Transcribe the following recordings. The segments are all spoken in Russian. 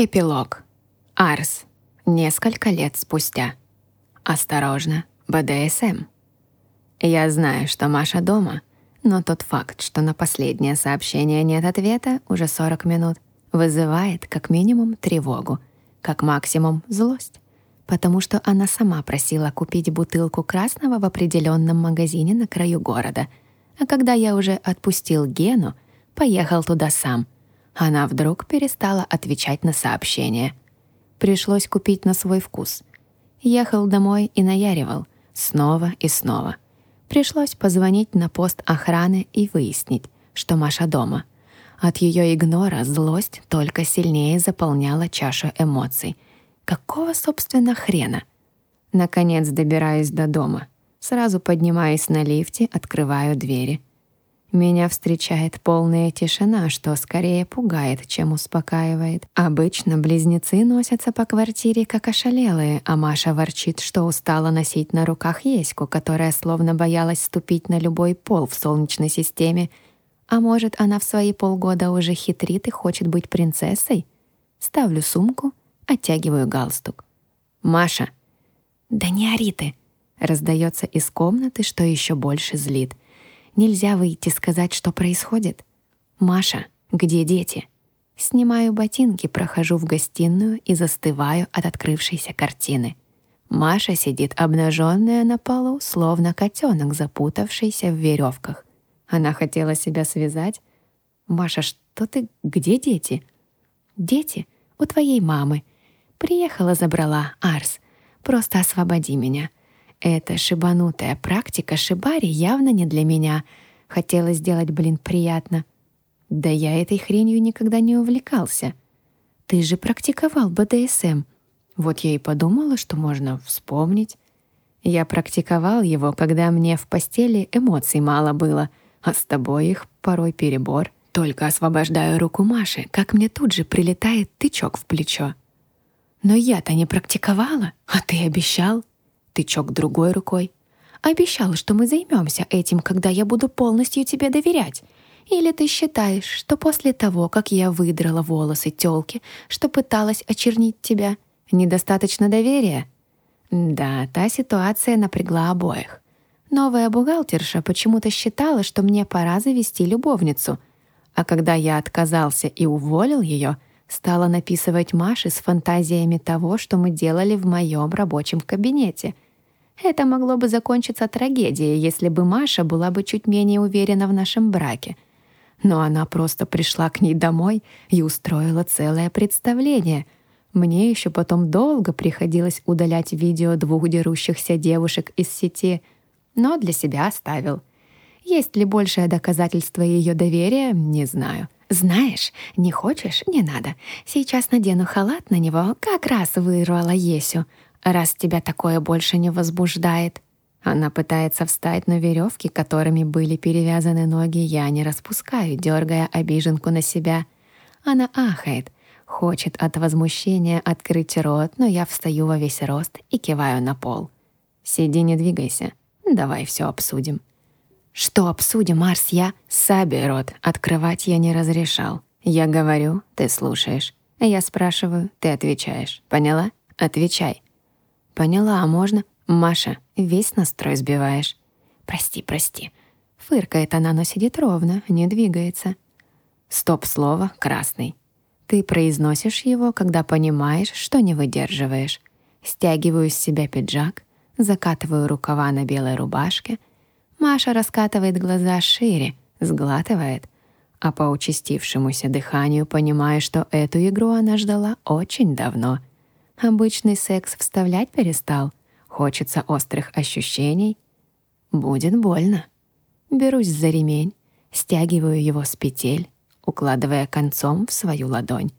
Эпилог. Арс. Несколько лет спустя. Осторожно, БДСМ. Я знаю, что Маша дома, но тот факт, что на последнее сообщение нет ответа уже 40 минут, вызывает как минимум тревогу, как максимум злость, потому что она сама просила купить бутылку красного в определенном магазине на краю города, а когда я уже отпустил Гену, поехал туда сам — она вдруг перестала отвечать на сообщения. Пришлось купить на свой вкус. Ехал домой и наяривал. Снова и снова. Пришлось позвонить на пост охраны и выяснить, что Маша дома. От ее игнора злость только сильнее заполняла чашу эмоций. Какого, собственно, хрена? Наконец добираюсь до дома. Сразу поднимаюсь на лифте, открываю двери — меня встречает полная тишина, что скорее пугает, чем успокаивает. Обычно близнецы носятся по квартире как ошалелые, а Маша ворчит, что устала носить на руках Еську, которая словно боялась ступить на любой пол в Солнечной системе. А может, она в свои полгода уже хитрит и хочет быть принцессой? Ставлю сумку, оттягиваю галстук. «Маша!» «Да не ори ты!» Раздается из комнаты, что еще больше злит — Нельзя выйти сказать, что происходит. «Маша, где дети?» Снимаю ботинки, прохожу в гостиную и застываю от открывшейся картины. Маша сидит обнаженная на полу, словно котенок, запутавшийся в веревках. Она хотела себя связать. «Маша, что ты... Где дети?» «Дети? У твоей мамы. Приехала, забрала. Арс. Просто освободи меня. Эта шибанутая практика шибари явно не для меня. Хотела сделать, блин, приятно. Да я этой хренью никогда не увлекался. Ты же практиковал БДСМ. Вот я и подумала, что можно вспомнить. Я практиковал его, когда мне в постели эмоций мало было, а с тобой их порой перебор. Только освобождаю руку Маши, как мне тут же прилетает тычок в плечо. Но я-то не практиковала, а ты обещал тычок другой рукой. «Обещал, что мы займемся этим, когда я буду полностью тебе доверять. Или ты считаешь, что после того, как я выдрала волосы тёлки, что пыталась очернить тебя, недостаточно доверия?» Да, та ситуация напрягла обоих. Новая бухгалтерша почему-то считала, что мне пора завести любовницу. А когда я отказался и уволил ее, стала написывать Маше с фантазиями того, что мы делали в моем рабочем кабинете — это могло бы закончиться трагедией, если бы Маша была бы чуть менее уверена в нашем браке. Но она просто пришла к ней домой и устроила целое представление. Мне еще потом долго приходилось удалять видео двух дерущихся девушек из сети, но для себя оставил. Есть ли большее доказательство ее доверия, не знаю. «Знаешь, не хочешь — не надо. Сейчас надену халат на него, как раз вырвала Есю раз тебя такое больше не возбуждает. Она пытается встать на веревки, которыми были перевязаны ноги, я не распускаю, дергая обиженку на себя. Она ахает, хочет от возмущения открыть рот, но я встаю во весь рост и киваю на пол. «Сиди, не двигайся. Давай все обсудим». «Что обсудим, Марс? Я...» «Саби рот открывать я не разрешал. Я говорю, ты слушаешь. Я спрашиваю, ты отвечаешь. Поняла? Отвечай. «Поняла, а можно?» «Маша, весь настрой сбиваешь». «Прости, прости». Фыркает она, но сидит ровно, не двигается. Стоп-слово «красный». Ты произносишь его, когда понимаешь, что не выдерживаешь. Стягиваю с себя пиджак, закатываю рукава на белой рубашке. Маша раскатывает глаза шире, сглатывает, а по участившемуся дыханию понимаю, что эту игру она ждала очень давно — Обычный секс вставлять перестал. Хочется острых ощущений. Будет больно. Берусь за ремень, стягиваю его с петель, укладывая концом в свою ладонь.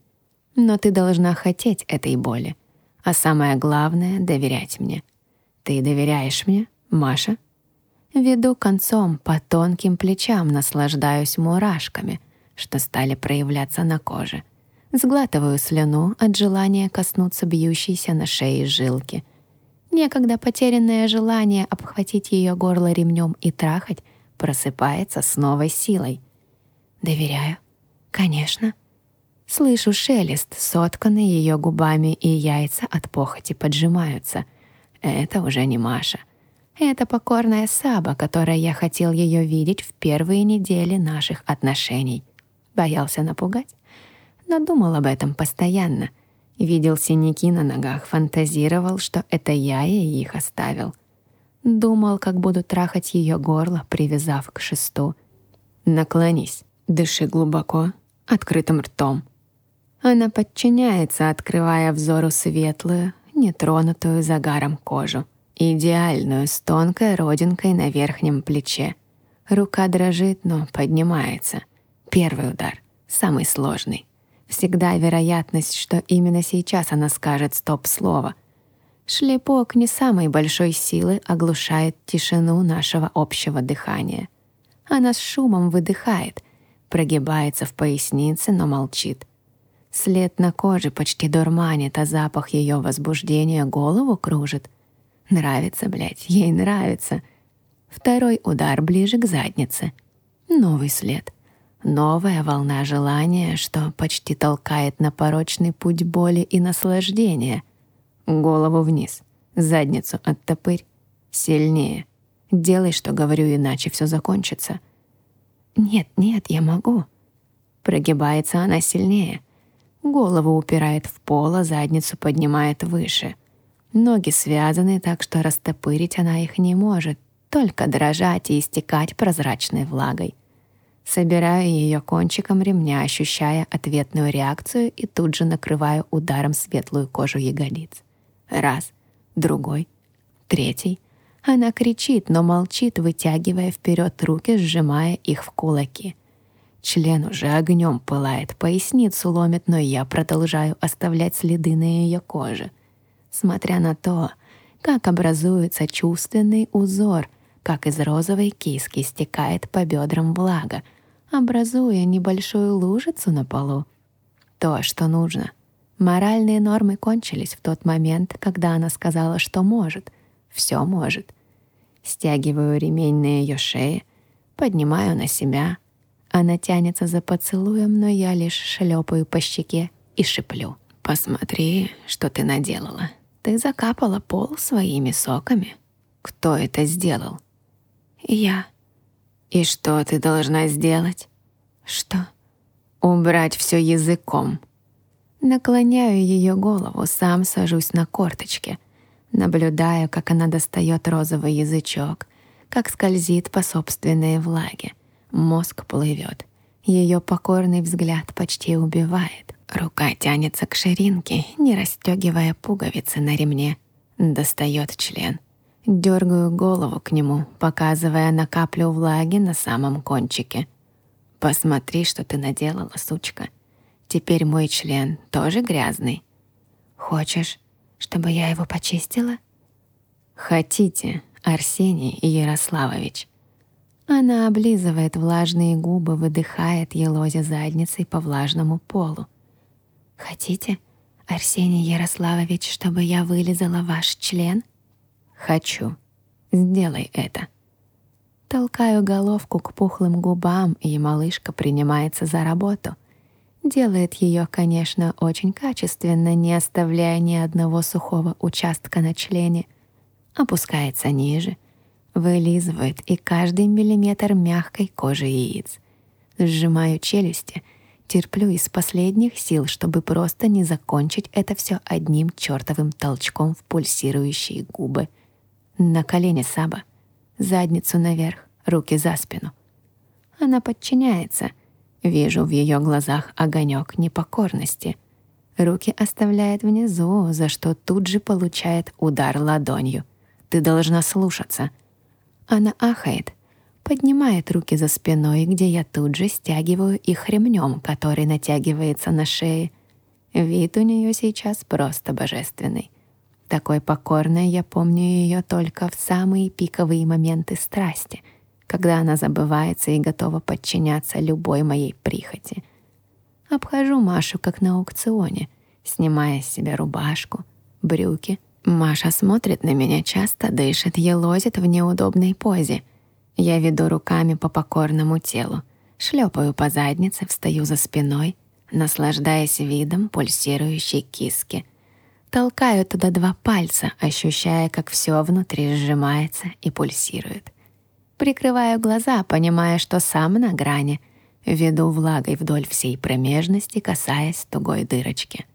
Но ты должна хотеть этой боли. А самое главное — доверять мне. Ты доверяешь мне, Маша? Веду концом по тонким плечам, наслаждаюсь мурашками, что стали проявляться на коже. Сглатываю слюну от желания коснуться бьющейся на шее жилки. Некогда потерянное желание обхватить ее горло ремнем и трахать просыпается с новой силой. Доверяю. Конечно. Слышу шелест, сотканный ее губами, и яйца от похоти поджимаются. Это уже не Маша. Это покорная Саба, которой я хотел ее видеть в первые недели наших отношений. Боялся напугать, но думал об этом постоянно. Видел синяки на ногах, фантазировал, что это я ей их оставил. Думал, как буду трахать ее горло, привязав к шесту. Наклонись, дыши глубоко, открытым ртом. Она подчиняется, открывая взору светлую, нетронутую загаром кожу, идеальную, с тонкой родинкой на верхнем плече. Рука дрожит, но поднимается. Первый удар, самый сложный. Всегда вероятность, что именно сейчас она скажет стоп-слово. Шлепок не самой большой силы оглушает тишину нашего общего дыхания. Она с шумом выдыхает, прогибается в пояснице, но молчит. След на коже почти дурманит, а запах ее возбуждения голову кружит. Нравится, блядь, ей нравится. Второй удар ближе к заднице. Новый след. Новая волна желания, что почти толкает на порочный путь боли и наслаждения. Голову вниз, задницу оттопырь. Сильнее. Делай, что говорю, иначе все закончится. Нет, нет, я могу. Прогибается она сильнее — Голову упирает в пол, а задницу поднимает выше. Ноги связаны так, что растопырить она их не может, только дрожать и истекать прозрачной влагой. Собираю ее кончиком ремня, ощущая ответную реакцию и тут же накрываю ударом светлую кожу ягодиц. Раз, другой, третий. Она кричит, но молчит, вытягивая вперед руки, сжимая их в кулаки. Член уже огнем пылает, поясницу ломит, но я продолжаю оставлять следы на ее коже. Смотря на то, как образуется чувственный узор, как из розовой киски стекает по бедрам влага, образуя небольшую лужицу на полу. То, что нужно. Моральные нормы кончились в тот момент, когда она сказала, что может, все может. Стягиваю ремень на ее шее, поднимаю на себя — она тянется за поцелуем, но я лишь шлепаю по щеке и шиплю. «Посмотри, что ты наделала. Ты закапала пол своими соками. Кто это сделал?» «Я». «И что ты должна сделать?» «Что?» «Убрать все языком». Наклоняю ее голову, сам сажусь на корточки. Наблюдаю, как она достает розовый язычок, как скользит по собственной влаге. Мозг плывет. Ее покорный взгляд почти убивает. Рука тянется к ширинке, не расстегивая пуговицы на ремне. Достает член. Дергаю голову к нему, показывая на каплю влаги на самом кончике. «Посмотри, что ты наделала, сучка. Теперь мой член тоже грязный. Хочешь, чтобы я его почистила?» «Хотите, Арсений Ярославович?» Она облизывает влажные губы, выдыхает, елозя задницей по влажному полу. «Хотите, Арсений Ярославович, чтобы я вылизала ваш член?» «Хочу. Сделай это». Толкаю головку к пухлым губам, и малышка принимается за работу. Делает ее, конечно, очень качественно, не оставляя ни одного сухого участка на члене. Опускается ниже — вылизывает и каждый миллиметр мягкой кожи яиц. Сжимаю челюсти, терплю из последних сил, чтобы просто не закончить это все одним чертовым толчком в пульсирующие губы. На колени Саба, задницу наверх, руки за спину. Она подчиняется. Вижу в ее глазах огонек непокорности. Руки оставляет внизу, за что тут же получает удар ладонью. Ты должна слушаться. Она ахает, поднимает руки за спиной, где я тут же стягиваю их ремнем, который натягивается на шее. Вид у нее сейчас просто божественный. Такой покорной я помню ее только в самые пиковые моменты страсти, когда она забывается и готова подчиняться любой моей прихоти. Обхожу Машу как на аукционе, снимая с себя рубашку, брюки — Маша смотрит на меня часто, дышит, елозит в неудобной позе. Я веду руками по покорному телу, шлепаю по заднице, встаю за спиной, наслаждаясь видом пульсирующей киски. Толкаю туда два пальца, ощущая, как все внутри сжимается и пульсирует. Прикрываю глаза, понимая, что сам на грани. Веду влагой вдоль всей промежности, касаясь тугой дырочки.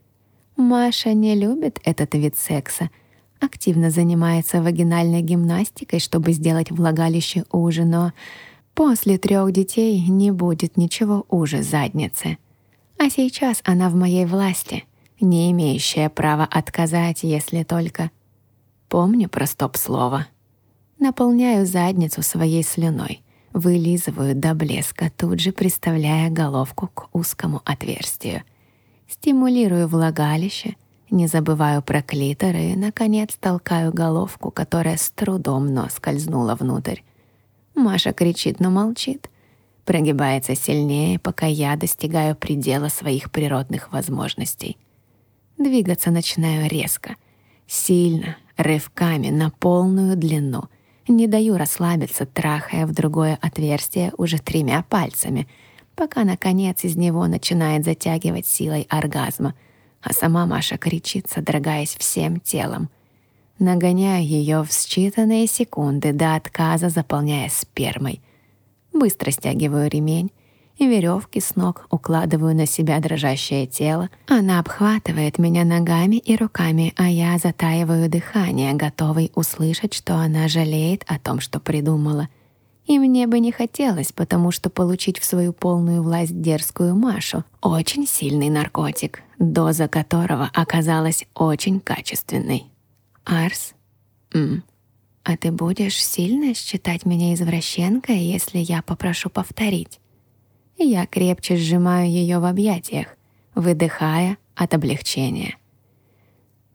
Маша не любит этот вид секса. Активно занимается вагинальной гимнастикой, чтобы сделать влагалище уже, но после трех детей не будет ничего уже задницы. А сейчас она в моей власти, не имеющая права отказать, если только... Помню про стоп-слово. Наполняю задницу своей слюной, вылизываю до блеска, тут же приставляя головку к узкому отверстию. Стимулирую влагалище, не забываю про клитор и, наконец, толкаю головку, которая с трудом, но скользнула внутрь. Маша кричит, но молчит прогибается сильнее, пока я достигаю предела своих природных возможностей. Двигаться начинаю резко, сильно, рывками, на полную длину. Не даю расслабиться, трахая в другое отверстие уже тремя пальцами, пока, наконец, из него начинает затягивать силой оргазма, а сама Маша кричит, содрогаясь всем телом. Нагоняю ее в считанные секунды до отказа, заполняя спермой — Быстро стягиваю ремень и веревки с ног укладываю на себя дрожащее тело. Она обхватывает меня ногами и руками, а я затаиваю дыхание, готовый услышать, что она жалеет о том, что придумала. И мне бы не хотелось, потому что получить в свою полную власть дерзкую Машу — очень сильный наркотик, доза которого оказалась очень качественной. Арс? М. «А ты будешь сильно считать меня извращенкой, если я попрошу повторить?» Я крепче сжимаю ее в объятиях, выдыхая от облегчения.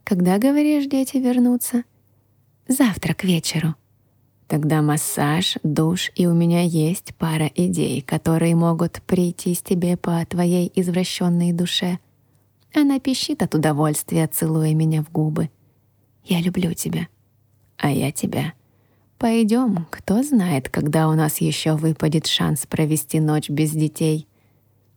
«Когда, говоришь, дети вернутся?» «Завтра к вечеру». Тогда массаж, душ, и у меня есть пара идей, которые могут прийти с тебе по твоей извращенной душе. Она пищит от удовольствия, целуя меня в губы. «Я люблю тебя» а я тебя. Пойдем, кто знает, когда у нас еще выпадет шанс провести ночь без детей.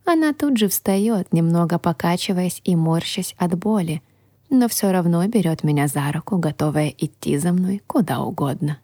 Она тут же встает, немного покачиваясь и морщась от боли, но все равно берет меня за руку, готовая идти за мной куда угодно.